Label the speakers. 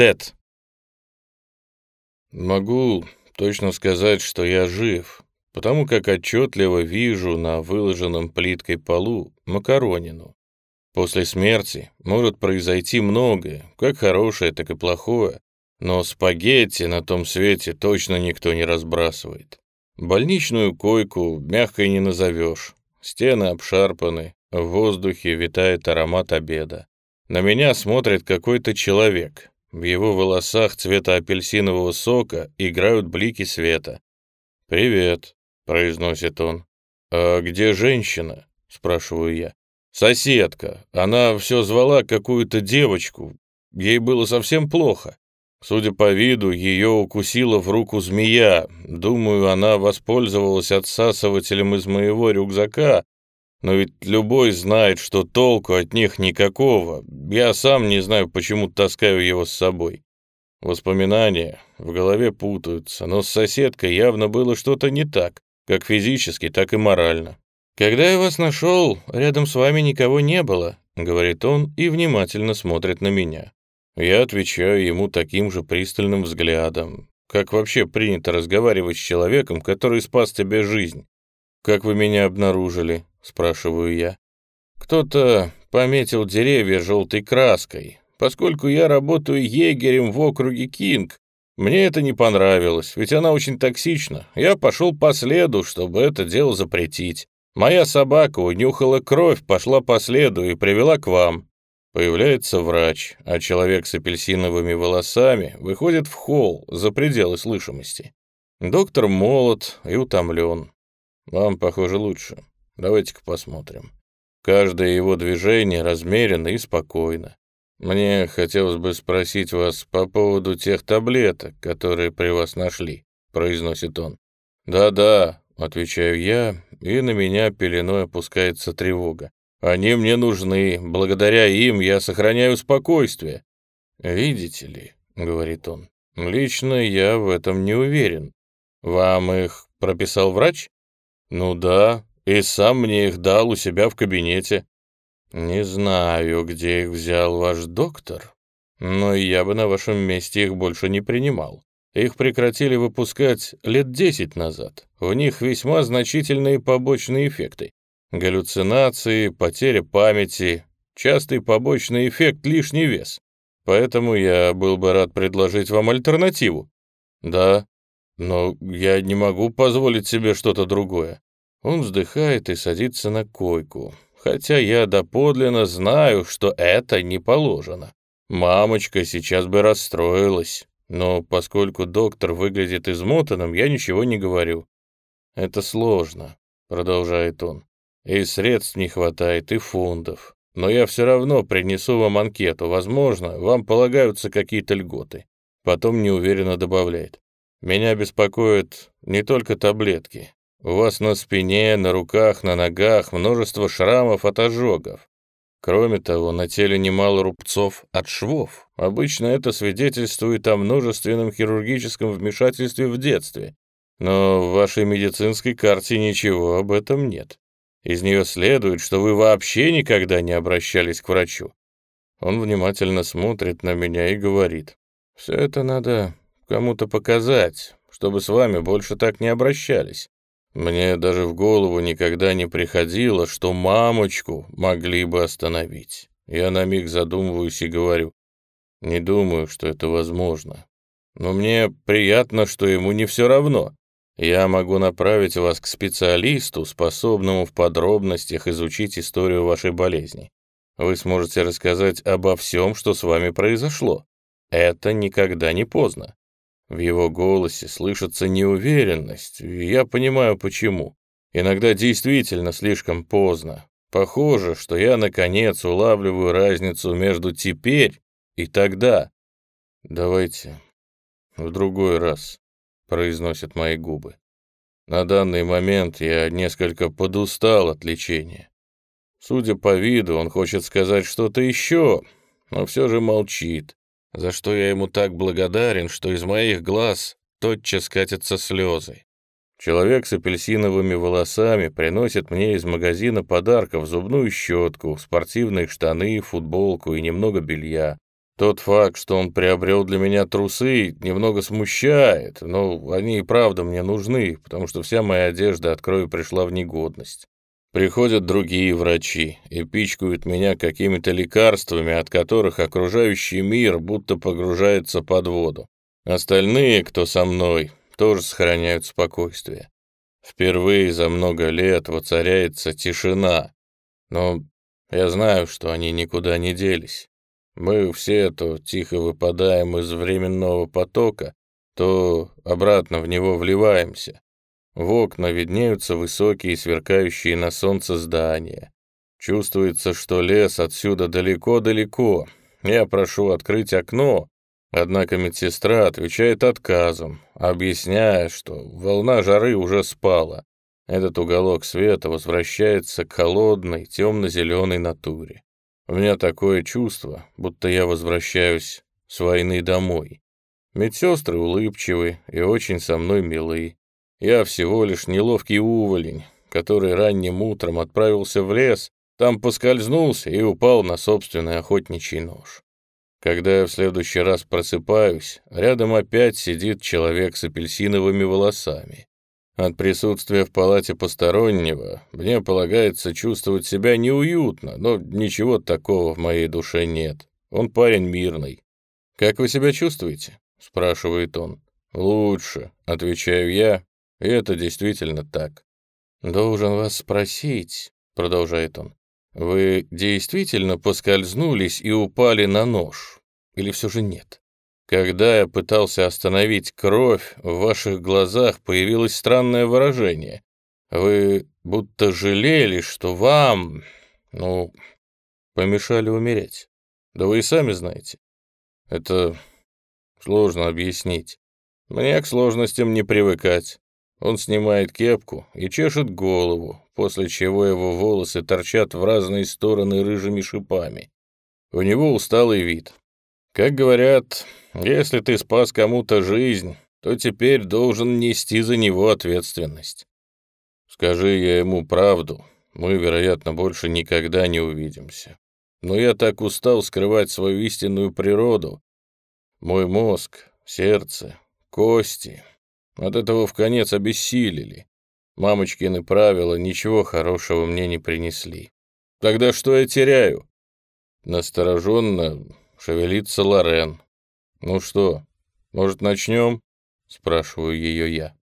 Speaker 1: Тед. Могу точно сказать, что я жив, потому как отчетливо вижу на выложенном плиткой полу макаронину. После смерти может произойти многое, как хорошее, так и плохое, но спагетти на том свете точно никто не разбрасывает. Больничную койку мягкой не назовешь, стены обшарпаны, в воздухе витает аромат обеда. На меня смотрит какой-то человек. В его волосах цвета апельсинового сока играют блики света. «Привет», — произносит он. «А где женщина?» — спрашиваю я. «Соседка. Она все звала какую-то девочку. Ей было совсем плохо. Судя по виду, ее укусила в руку змея. Думаю, она воспользовалась отсасывателем из моего рюкзака, но ведь любой знает, что толку от них никакого. Я сам не знаю, почему таскаю его с собой. Воспоминания в голове путаются, но с соседкой явно было что-то не так, как физически, так и морально. «Когда я вас нашел, рядом с вами никого не было», — говорит он и внимательно смотрит на меня. Я отвечаю ему таким же пристальным взглядом. Как вообще принято разговаривать с человеком, который спас тебе жизнь? «Как вы меня обнаружили?» — спрашиваю я. «Кто-то пометил деревья желтой краской. Поскольку я работаю егерем в округе Кинг, мне это не понравилось, ведь она очень токсична. Я пошел по следу, чтобы это дело запретить. Моя собака унюхала кровь, пошла по следу и привела к вам. Появляется врач, а человек с апельсиновыми волосами выходит в холл за пределы слышимости. Доктор молод и утомлен. Вам, похоже, лучше. Давайте-ка посмотрим. Каждое его движение размеренно и спокойно. Мне хотелось бы спросить вас по поводу тех таблеток, которые при вас нашли, произносит он. Да-да, отвечаю я, и на меня пеленой опускается тревога. Они мне нужны, благодаря им я сохраняю спокойствие. Видите ли, говорит он, лично я в этом не уверен. Вам их прописал врач? Ну да, и сам мне их дал у себя в кабинете. «Не знаю, где их взял ваш доктор, но я бы на вашем месте их больше не принимал. Их прекратили выпускать лет десять назад. В них весьма значительные побочные эффекты. Галлюцинации, потеря памяти, частый побочный эффект — лишний вес. Поэтому я был бы рад предложить вам альтернативу. Да, но я не могу позволить себе что-то другое. Он вздыхает и садится на койку хотя я доподлинно знаю, что это не положено. Мамочка сейчас бы расстроилась, но поскольку доктор выглядит измотанным, я ничего не говорю. «Это сложно», — продолжает он. «И средств не хватает, и фондов. Но я все равно принесу вам анкету. Возможно, вам полагаются какие-то льготы». Потом неуверенно добавляет. «Меня беспокоят не только таблетки. У вас на спине, на руках, на ногах множество шрамов от ожогов. Кроме того, на теле немало рубцов от швов. Обычно это свидетельствует о множественном хирургическом вмешательстве в детстве. Но в вашей медицинской карте ничего об этом нет. Из нее следует, что вы вообще никогда не обращались к врачу. Он внимательно смотрит на меня и говорит, «Все это надо кому-то показать, чтобы с вами больше так не обращались. Мне даже в голову никогда не приходило, что мамочку могли бы остановить. Я на миг задумываюсь и говорю, не думаю, что это возможно. Но мне приятно, что ему не все равно. Я могу направить вас к специалисту, способному в подробностях изучить историю вашей болезни. Вы сможете рассказать обо всем, что с вами произошло. Это никогда не поздно. В его голосе слышится неуверенность, и я понимаю почему. Иногда действительно слишком поздно. Похоже, что я, наконец, улавливаю разницу между теперь и тогда. «Давайте в другой раз», — произносят мои губы. На данный момент я несколько подустал от лечения. Судя по виду, он хочет сказать что-то еще, но все же молчит за что я ему так благодарен, что из моих глаз тотчас катятся слезы. Человек с апельсиновыми волосами приносит мне из магазина подарков зубную щетку, спортивные штаны, футболку и немного белья. Тот факт, что он приобрел для меня трусы, немного смущает, но они и правда мне нужны, потому что вся моя одежда от крови пришла в негодность. Приходят другие врачи и пичкают меня какими-то лекарствами, от которых окружающий мир будто погружается под воду. Остальные, кто со мной, тоже сохраняют спокойствие. Впервые за много лет воцаряется тишина, но я знаю, что они никуда не делись. Мы все то тихо выпадаем из временного потока, то обратно в него вливаемся. В окна виднеются высокие, сверкающие на солнце здания. Чувствуется, что лес отсюда далеко-далеко. Я прошу открыть окно, однако медсестра отвечает отказом, объясняя, что волна жары уже спала. Этот уголок света возвращается к холодной, темно-зеленой натуре. У меня такое чувство, будто я возвращаюсь с войны домой. Медсестры улыбчивы и очень со мной милы. Я всего лишь неловкий уволень, который ранним утром отправился в лес, там поскользнулся и упал на собственный охотничий нож. Когда я в следующий раз просыпаюсь, рядом опять сидит человек с апельсиновыми волосами. От присутствия в палате постороннего мне полагается чувствовать себя неуютно, но ничего такого в моей душе нет. Он парень мирный. «Как вы себя чувствуете?» — спрашивает он. «Лучше», — отвечаю я, это действительно так. «Должен вас спросить», — продолжает он, «вы действительно поскользнулись и упали на нож? Или все же нет? Когда я пытался остановить кровь, в ваших глазах появилось странное выражение. Вы будто жалели, что вам, ну, помешали умереть. Да вы и сами знаете. Это сложно объяснить. Мне к сложностям не привыкать. Он снимает кепку и чешет голову, после чего его волосы торчат в разные стороны рыжими шипами. У него усталый вид. Как говорят, если ты спас кому-то жизнь, то теперь должен нести за него ответственность. Скажи я ему правду, мы, вероятно, больше никогда не увидимся. Но я так устал скрывать свою истинную природу. Мой мозг, сердце, кости от этого в конец обессилели. Мамочкины правила ничего хорошего мне не принесли. Тогда что я теряю? Настороженно шевелится Лорен. Ну что, может, начнем? Спрашиваю ее я.